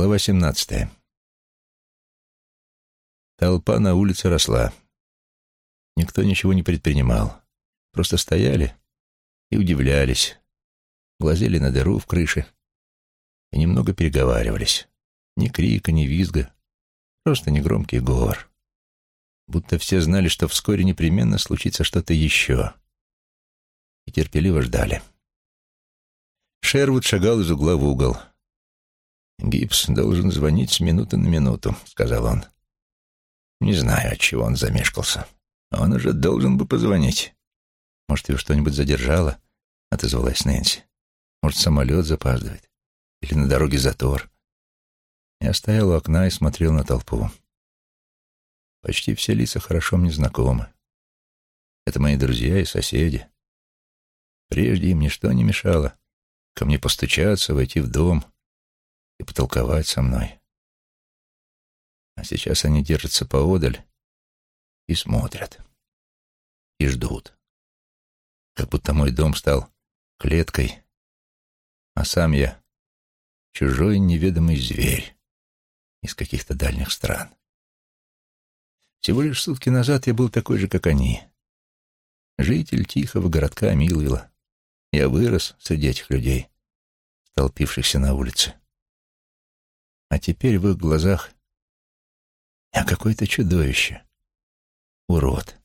Глава семнадцатая. Толпа на улице росла. Никто ничего не предпринимал. Просто стояли и удивлялись, глазели на дыру в крыше и немного переговаривались. Ни крика, ни визга, просто негромкий говор. Будто все знали, что вскоре непременно случится что-то еще. И терпеливо ждали. Шервуд шагал из угла в угол. «Гипс должен звонить с минуты на минуту», — сказал он. «Не знаю, от чего он замешкался. Он уже должен бы позвонить». «Может, его что-нибудь задержало?» — отозвалась Нэнси. «Может, самолет запаздывает? Или на дороге затор?» Я стоял у окна и смотрел на толпу. Почти все лица хорошо мне знакомы. Это мои друзья и соседи. Прежде им ничто не мешало ко мне постучаться, войти в дом и потолковать со мной. А сейчас они держатся поодаль и смотрят, и ждут. Как будто мой дом стал клеткой, а сам я чужой неведомый зверь из каких-то дальних стран. Всего лишь сутки назад я был такой же, как они. Житель тихого городка Милвилла. Я вырос среди этих людей, столпившихся на улице. А теперь в их глазах я какое-то чудовище. Урод.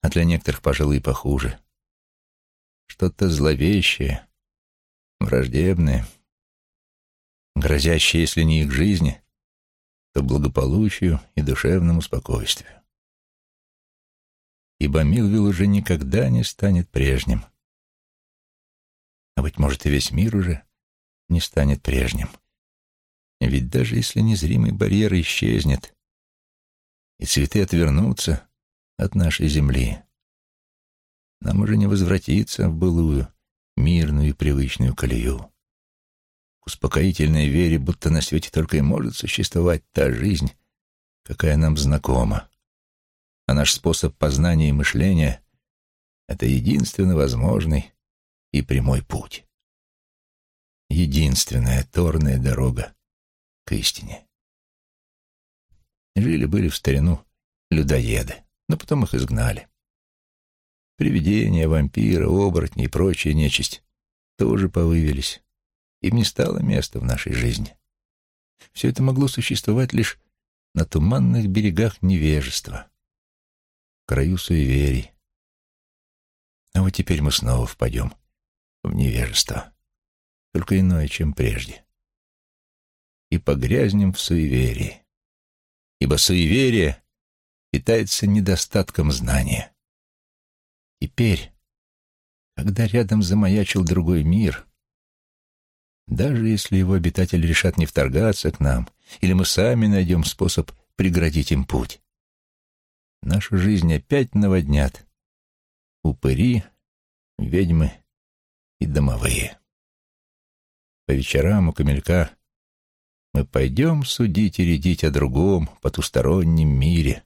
А для некоторых, пожалуй, похуже. Что-то зловещее, враждебное, грозящее, если не их жизни, то благополучию и душевному спокойствию. Ибо Милвилл уже никогда не станет прежним. А, быть может, и весь мир уже не станет прежним. Ведь даже если незримый барьер исчезнет, и цветы отвернутся от нашей земли, нам уже не возвратиться в былую, мирную и привычную колею к успокоительной вере, будто на свете только и может существовать та жизнь, какая нам знакома. А наш способ познания и мышления — это единственно возможный и прямой путь. Единственная торная дорога к истине. Жили-были в старину людоеды, но потом их изгнали. Привидения, вампиры, оборотни и прочая нечисть тоже повывелись. Им не стало места в нашей жизни. Все это могло существовать лишь на туманных берегах невежества, в краю суеверий. А вот теперь мы снова впадем в невежество, только иное, чем прежде. И погрязнем в суеверии, ибо суеверие питается недостатком знания. Теперь, когда рядом замаячил другой мир — даже если его обитатели решат не вторгаться к нам, или мы сами найдем способ преградить им путь. Нашу жизнь опять наводнят упыри, ведьмы и домовые. По вечерам у камелька мы пойдем судить и рядить о другом, потустороннем мире.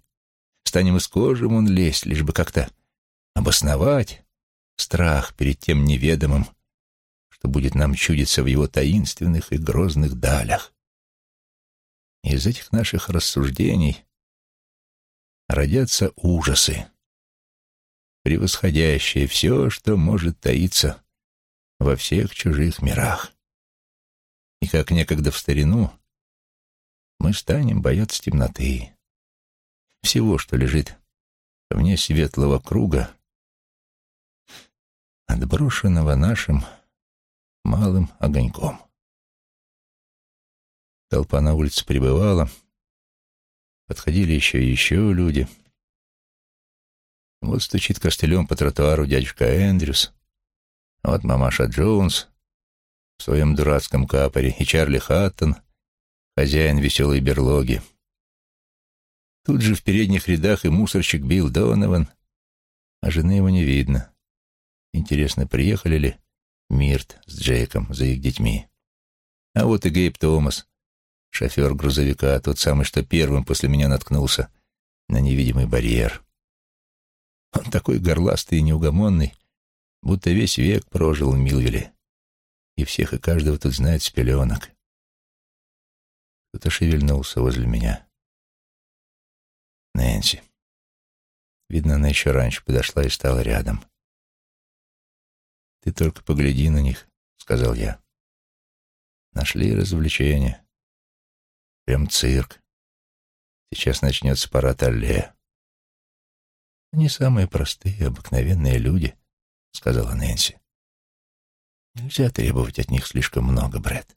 Станем из кожи вон лезть, лишь бы как-то обосновать страх перед тем неведомым, что будет нам чудиться в его таинственных и грозных далях. из этих наших рассуждений родятся ужасы, превосходящие все, что может таиться во всех чужих мирах. И как некогда в старину, мы станем бояться темноты, всего, что лежит вне светлого круга, отброшенного нашим малым огоньком. Толпа на улице прибывала, подходили еще и еще люди. Вот стучит костылем по тротуару дядюшка Эндрюс, вот мамаша Джонс в своем дурацком капоре и Чарли Хаттон, хозяин веселой берлоги. Тут же в передних рядах и мусорщик Билл Донован, а жены его не видно. Интересно, приехали ли Мирт с Джейком за их детьми. А вот и Гейб Томас, шофер грузовика, тот самый, что первым после меня наткнулся на невидимый барьер. Он такой горластый и неугомонный, будто весь век прожил в Милвилле, и всех и каждого тут знает с пеленок. Кто-то шевельнулся возле меня. Нэнси. Видно, она еще раньше подошла и стала рядом. «Ты только погляди на них», — сказал я. «Нашли развлечения. Прям цирк. Сейчас начнется парад алле. Они самые простые, обыкновенные люди, — сказала Нэнси. Нельзя требовать от них слишком много, Брэд.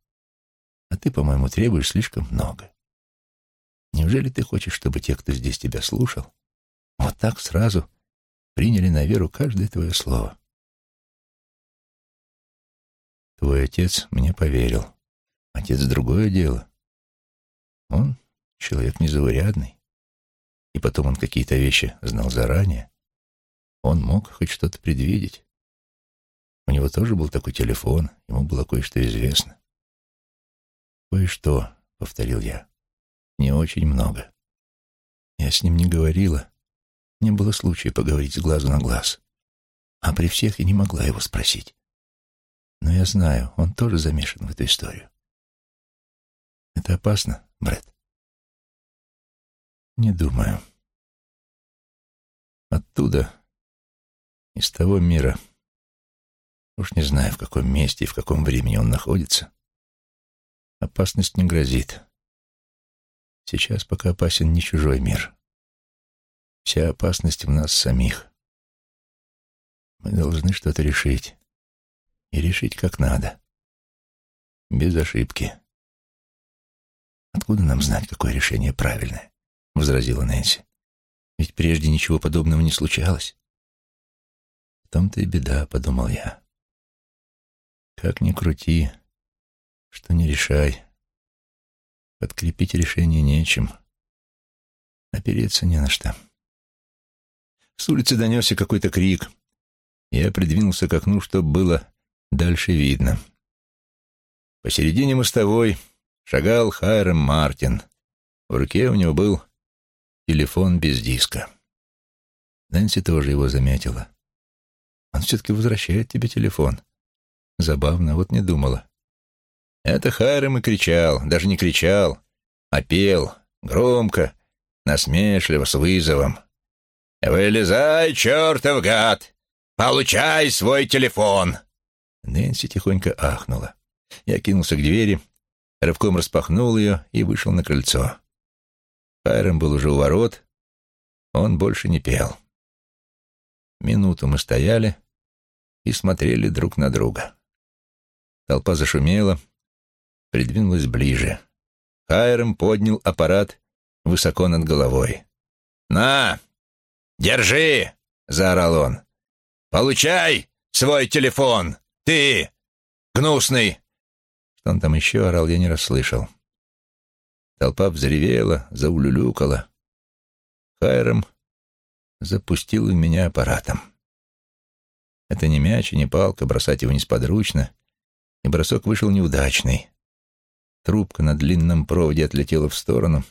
А ты, по-моему, требуешь слишком много. Неужели ты хочешь, чтобы те, кто здесь тебя слушал, вот так сразу приняли на веру каждое твое слово? Твой отец мне поверил. Отец — другое дело. Он человек незаурядный. И потом он какие-то вещи знал заранее. Он мог хоть что-то предвидеть. У него тоже был такой телефон, ему было кое-что известно. «Кое-что», — повторил я. «Не очень много. Я с ним не говорила. Не было случая поговорить с глазу на глаз. А при всех я не могла его спросить. Но я знаю, он тоже замешан в эту историю. Это опасно, Брэд?» Не думаю. Оттуда, из того мира, уж не знаю, в каком месте и в каком времени он находится, опасность не грозит. Сейчас пока опасен не чужой мир. Вся опасность в нас самих. Мы должны что-то решить. И решить как надо. Без ошибки. Откуда нам знать, какое решение правильное? — возразила Нэнси. «Ведь прежде ничего подобного не случалось». «В том-то и беда», — подумал я. «Как ни крути, что не решай. Подкрепить решение нечем. Опереться не на что». С улицы донесся какой-то крик. Я придвинулся к окну, чтобы было дальше видно. Посередине мостовой шагал Хайрам Мартин. В руке у него был Телефон без диска. Нэнси тоже его заметила. Он все-таки возвращает тебе телефон. Забавно, вот не думала. Это Хайрам и кричал, даже не кричал, а пел, громко, насмешливо, с вызовом. «Вылезай, чертов гад! Получай свой телефон!» Нэнси тихонько ахнула. Я кинулся к двери, рывком распахнул ее и вышел на крыльцо. Хайрам был уже у ворот, он больше не пел. Минуту мы стояли и смотрели друг на друга. Толпа зашумела, придвинулась ближе. Хайрам поднял аппарат высоко над головой. «На! Держи!» — заорал он. «Получай свой телефон! Ты, гнусный!» Что он там еще орал, я не расслышал. Толпа взревела, заулюлюкала. Хайрам запустил в меня аппаратом. Это не мяч и не палка, бросать его несподручно, и бросок вышел неудачный. Трубка на длинном проводе отлетела в сторону.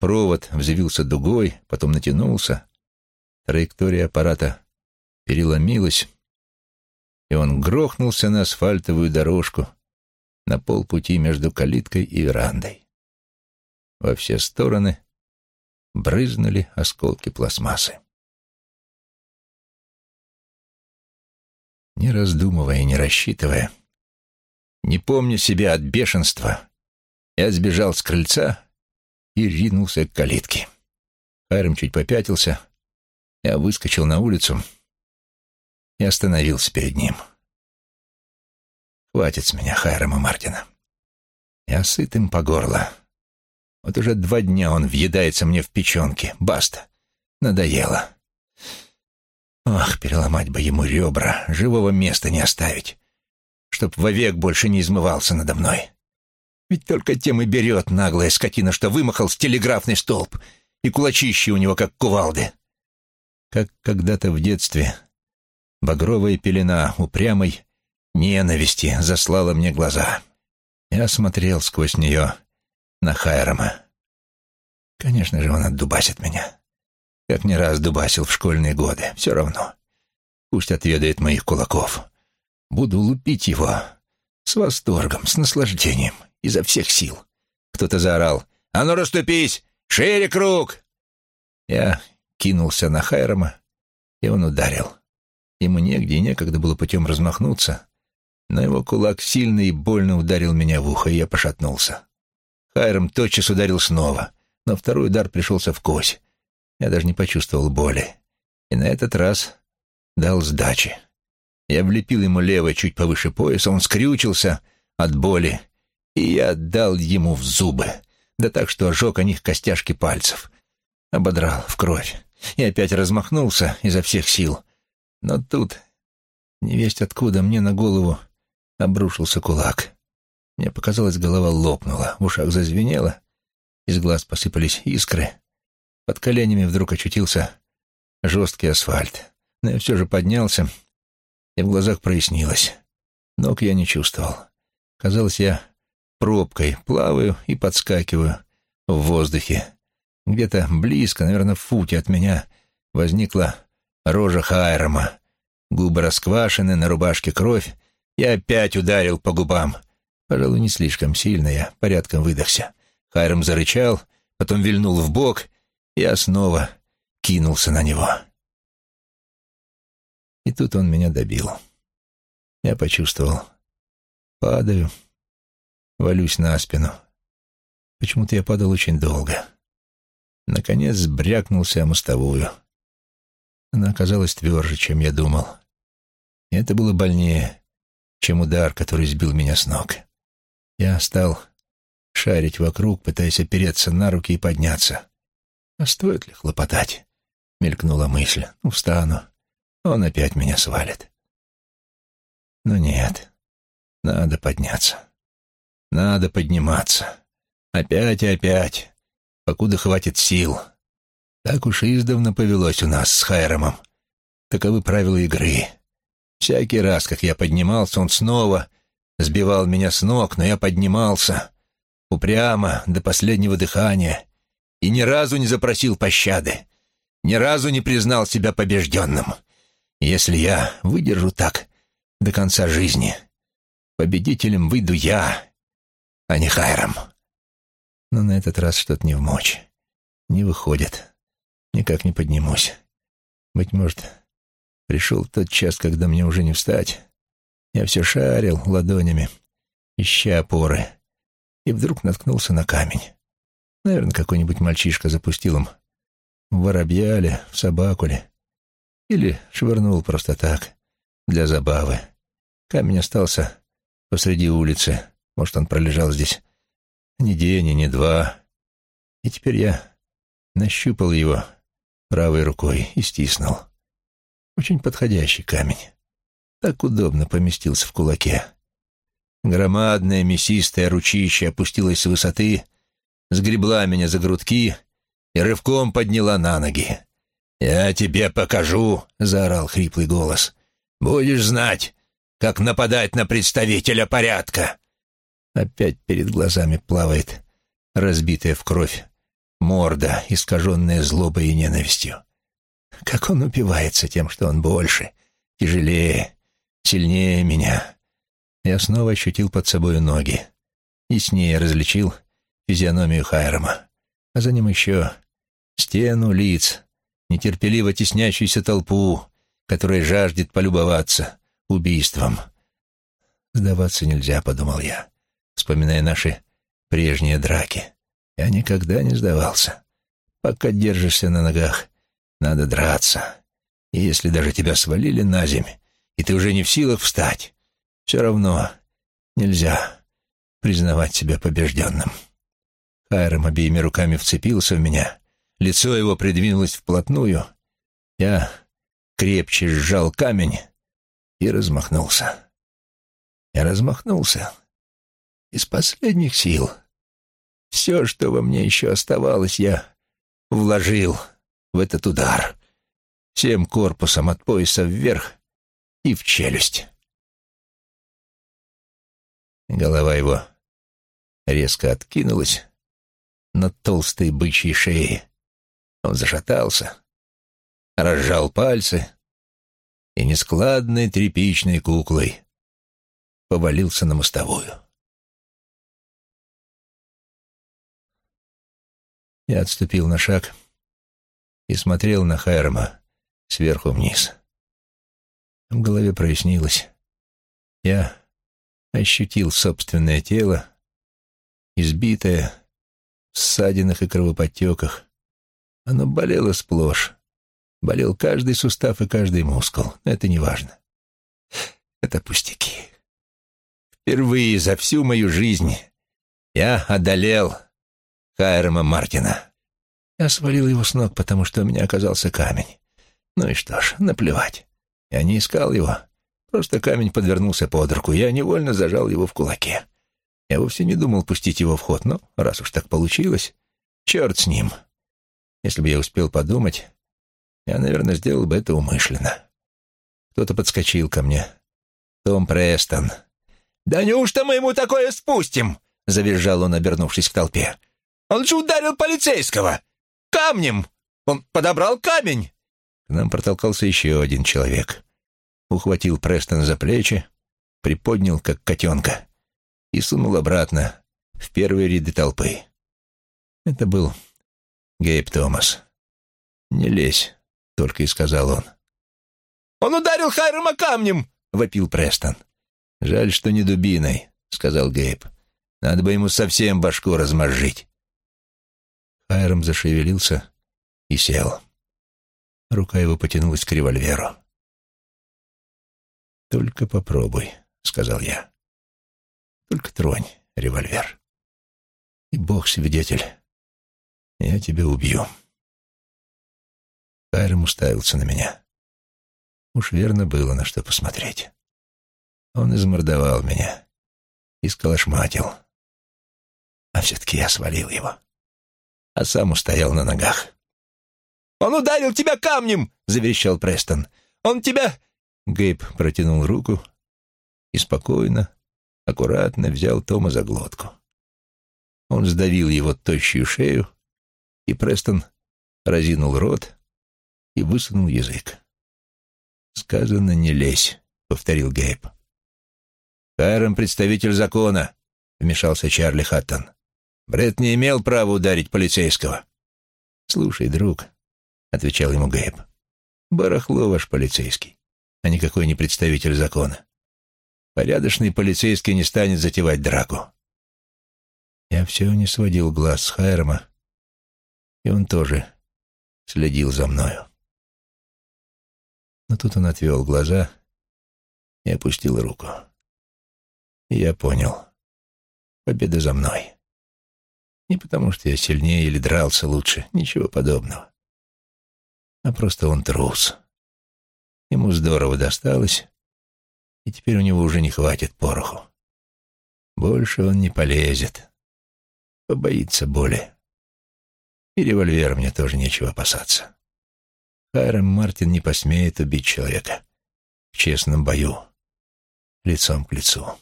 Провод взвился дугой, потом натянулся. Траектория аппарата переломилась, и он грохнулся на асфальтовую дорожку на полпути между калиткой и верандой. Во все стороны брызнули осколки пластмассы. Не раздумывая и не рассчитывая, не помня себя от бешенства, я сбежал с крыльца и ринулся к калитке. Хайрам чуть попятился, я выскочил на улицу и остановился перед ним. Хватит с меня Хайрама Мартина. Я сыт им по горло. Вот уже два дня он въедается мне в печенки. Баста. Надоело. Ох, переломать бы ему ребра, живого места не оставить, чтоб вовек больше не измывался надо мной. Ведь только тем и берет наглая скотина, что вымахал с телеграфный столб, и кулачищи у него как кувалды. Как когда-то в детстве багровая пелена упрямой ненависти заслала мне глаза. Я смотрел сквозь нее на Хайрама. Конечно же, он отдубасит меня. Как не раз дубасил в школьные годы. Все равно. Пусть отведает моих кулаков. Буду лупить его с восторгом, с наслаждением, изо всех сил. Кто-то заорал. «А ну, расступись! Шире круг!» Я кинулся на Хайрама, и он ударил. Ему негде и некогда было путем размахнуться, но его кулак сильно и больно ударил меня в ухо, и я пошатнулся. Хайрам тотчас ударил снова, но второй удар пришелся в кось. Я даже не почувствовал боли. И на этот раз дал сдачи. Я влепил ему левой чуть повыше пояса, он скрючился от боли, и я дал ему в зубы, да так, что ожег о них костяшки пальцев. Ободрал в кровь и опять размахнулся изо всех сил. Но тут, невесть откуда, мне на голову обрушился кулак. Мне показалось, голова лопнула, в ушах зазвенело, из глаз посыпались искры. Под коленями вдруг очутился жесткий асфальт. Но я все же поднялся, и в глазах прояснилось. Ног я не чувствовал. Казалось, я пробкой плаваю и подскакиваю в воздухе. Где-то близко, наверное, в футе от меня, возникла рожа Хайрама. Губы расквашены, на рубашке кровь. Я опять ударил по губам. Пожалуй, не слишком сильно я, порядком выдохся. Хайрам зарычал, потом вильнул в бок, я снова кинулся на него. И тут он меня добил. Я почувствовал. Падаю, валюсь на спину. Почему-то я падал очень долго. Наконец брякнулся о мостовую. Она оказалась тверже, чем я думал. И это было больнее, чем удар, который сбил меня с ног. Я стал шарить вокруг, пытаясь опереться на руки и подняться. А стоит ли хлопотать? Мелькнула мысль. Ну, встану. Он опять меня свалит. Но нет. Надо подняться. Надо подниматься. Опять и опять. Покуда хватит сил. Так уж издавна повелось у нас с Хайрамом. Таковы правила игры. Всякий раз, как я поднимался, он снова сбивал меня с ног, но я поднимался упрямо до последнего дыхания и ни разу не запросил пощады, ни разу не признал себя побежденным. Если я выдержу так до конца жизни, победителем выйду я, а не Хайрам. Но на этот раз что-то не в мочь. Не выходит. Никак не поднимусь. Быть может, пришел тот час, когда мне уже не встать. Я все шарил ладонями, ища опоры, и вдруг наткнулся на камень. Наверное, какой-нибудь мальчишка запустил им в воробья ли, в собаку ли. Или швырнул просто так, для забавы. Камень остался посреди улицы. Может, он пролежал здесь ни день, ни два. И теперь я нащупал его правой рукой и стиснул. Очень подходящий камень. Так удобно поместился в кулаке. Громадное мясистое ручище опустилось с высоты, сгребла меня за грудки и рывком подняла на ноги. «Я тебе покажу», — заорал хриплый голос. «Будешь знать, как нападать на представителя порядка». Опять перед глазами плавает разбитая в кровь морда, искаженная злобой и ненавистью. Как он упивается тем, что он больше, тяжелее, сильнее меня. Я снова ощутил под собой ноги. И с ней различил физиономию Хайрама. А за ним еще стену лиц, нетерпеливо теснящуюся толпу, которая жаждет полюбоваться убийством. «Сдаваться нельзя», — подумал я, вспоминая наши прежние драки. Я никогда не сдавался. Пока держишься на ногах, надо драться. И если даже тебя свалили на земь, и ты уже не в силах встать, все равно нельзя признавать себя побежденным. Хайрам обеими руками вцепился в меня, лицо его придвинулось вплотную. Я крепче сжал камень и размахнулся. Я размахнулся из последних сил. Все, что во мне еще оставалось, я вложил в этот удар. Всем корпусом от пояса вверх и в челюсть. Голова его резко откинулась над толстой бычьей шеей. Он зашатался, разжал пальцы и нескладной тряпичной куклой повалился на мостовую. Я отступил на шаг и смотрел на Хайрама сверху вниз. В голове прояснилось. Я ощутил собственное тело, избитое, в ссадинах и кровоподтеках. Оно болело сплошь. Болел каждый сустав и каждый мускул. Это не важно. Это пустяки. Впервые за всю мою жизнь я одолел Хайрама Мартина. Я свалил его с ног, потому что у меня оказался камень. Ну и что ж, наплевать. Я не искал его. Просто камень подвернулся под руку, я невольно зажал его в кулаке. Я вовсе не думал пустить его в ход, но раз уж так получилось, черт с ним. Если бы я успел подумать, я, наверное, сделал бы это умышленно. Кто-то подскочил ко мне. Том Престон. «Да неужто мы ему такое спустим?» — завизжал он, обернувшись к толпе. «Он же ударил полицейского! Камнем! Он подобрал камень!» К нам протолкался еще один человек. Ухватил Престон за плечи, приподнял, как котенка, и сунул обратно, в первые ряды толпы. Это был Гейб Томас. «Не лезь», — только и сказал он. «Он ударил Хайрама камнем!» — вопил Престон. «Жаль, что не дубиной», — сказал Гейб. «Надо бы ему совсем башку размозжить». Хайрам зашевелился и сел. Рука его потянулась к револьверу. «Только попробуй», — сказал я. «Только тронь револьвер. И Бог свидетель, я тебя убью». Хайрам уставился на меня. Уж верно было на что посмотреть. Он измордовал меня, исколошматил. А все-таки я свалил его, а сам устоял на ногах. «Он ударил тебя камнем!» — заверещал Престон. «Он тебя...» Гейб протянул руку и спокойно, аккуратно взял Тома за глотку. Он сдавил его тощую шею, и Престон разинул рот и высунул язык. «Сказано, не лезь», — повторил Гейб. «Хайрам представитель закона», — вмешался Чарли Хаттон. «Брэд не имел права ударить полицейского». «Слушай, друг», — отвечал ему Гейб, — «барахло ваш полицейский, а никакой не представитель закона. Порядочный полицейский не станет затевать драку». Я все не сводил глаз с Хайрама, и он тоже следил за мною. Но тут он отвел глаза и опустил руку. И я понял. Победа за мной. Не потому, что я сильнее или дрался лучше, ничего подобного. А просто он трус. Ему здорово досталось, и теперь у него уже не хватит пороху. Больше он не полезет. Побоится боли. И револьвер мне тоже нечего опасаться. Хайрам Мартин не посмеет убить человека в честном бою, лицом к лицу.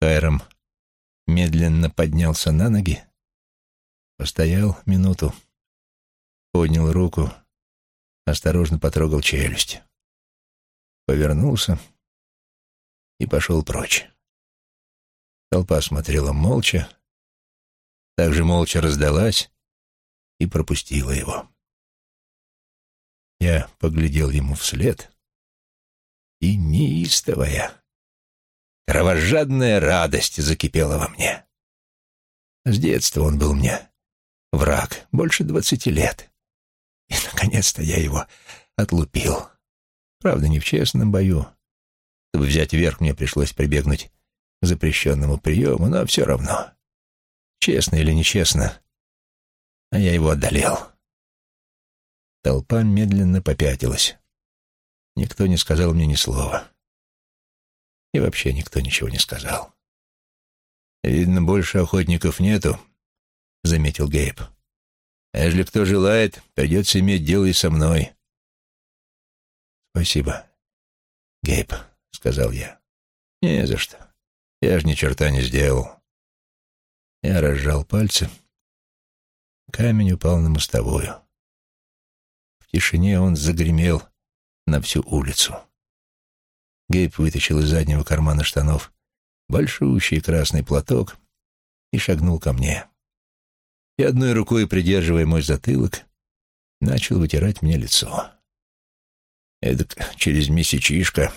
Хайрам медленно поднялся на ноги, постоял минуту, поднял руку, осторожно потрогал челюсть, повернулся и пошел прочь. Толпа смотрела молча, также молча раздалась и пропустила его. Я поглядел ему вслед, и неистовая, кровожадная радость закипела во мне. С детства он был мне враг, больше двадцати лет. И, наконец-то, я его отлупил. Правда, не в честном бою. Чтобы взять верх, мне пришлось прибегнуть к запрещенному приему, но все равно. Честно или нечестно, а я его одолел. Толпа медленно попятилась. Никто не сказал мне ни слова. И вообще никто ничего не сказал. «Видно, больше охотников нету», — заметил Гейб. «А если кто желает, придется иметь дело и со мной». «Спасибо, Гейб», — сказал я. «Не за что. Я же ни черта не сделал». Я разжал пальцы. Камень упал на мостовую. В тишине он загремел на всю улицу. Гейб вытащил из заднего кармана штанов большущий красный платок и шагнул ко мне. и одной рукой, придерживая мой затылок, начал вытирать мне лицо. «Эдак через месячишко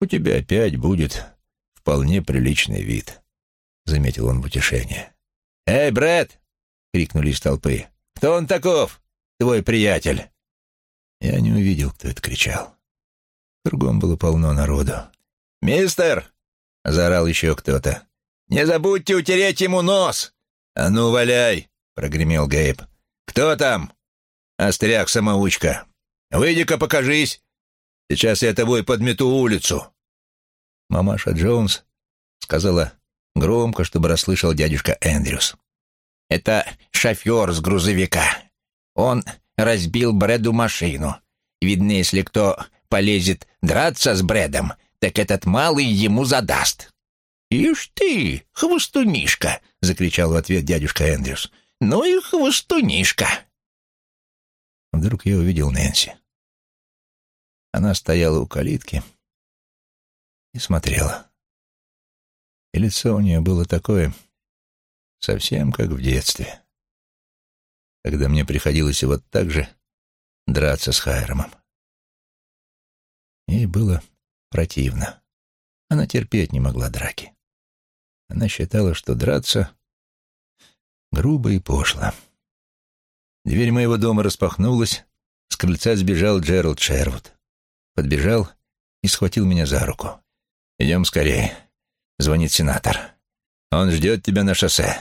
у тебя опять будет вполне приличный вид», — заметил он в утешение. «Эй, Брэд!» — крикнули из толпы. «Кто он таков, твой приятель?» Я не увидел, кто это кричал. Кругом было полно народу. «Мистер!» — заорал еще кто-то. «Не забудьте утереть ему нос!» «А ну, валяй!» — прогремел Гейб. «Кто там?» «Остряк-самоучка! Выйди-ка, покажись! Сейчас я тобой подмету улицу!» Мамаша Джонс сказала громко, чтобы расслышал дядюшка Эндрюс. «Это шофер с грузовика. Он разбил Брэду машину. Видно, если кто полезет драться с Брэдом, так этот малый ему задаст». «Ишь ты, хвостунишка!» — закричал в ответ дядюшка Эндрюс. «Ну и хвостунишка!» Вдруг я увидел Нэнси. Она стояла у калитки и смотрела. И лицо у нее было такое, совсем как в детстве, когда мне приходилось вот так же драться с Хайромом. Ей было противно. Она терпеть не могла драки. Она считала, что драться грубо и пошло. Дверь моего дома распахнулась, с крыльца сбежал Джеральд Шервуд. Подбежал и схватил меня за руку. «Идем скорее», — звонит сенатор. «Он ждет тебя на шоссе».